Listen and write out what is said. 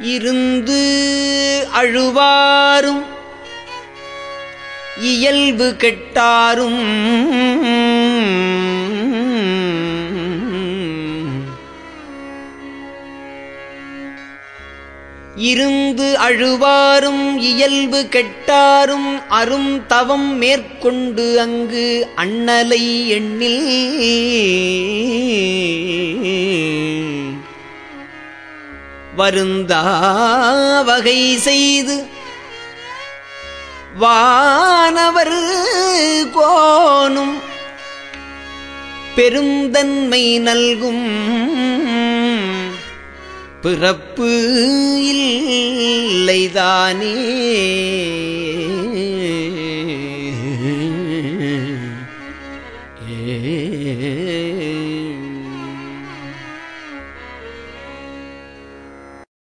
இருந்து அழுவாரும் இயல்பு கெட்டாரும். இருந்து அழுவாரும் இயல்பு கெட்டாரும் அரும் தவம் மேற்கொண்டு அங்கு அண்ணலை எண்ணில் வருந்தா வகை செய்து. வானவர் கோனும் பெருந்தன்மை நல்கும். பிறப்பு இல்லைதானே. ஏ